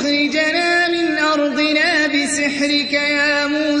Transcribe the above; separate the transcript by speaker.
Speaker 1: لتخرجنا من أرضنا بسحرك يا موسى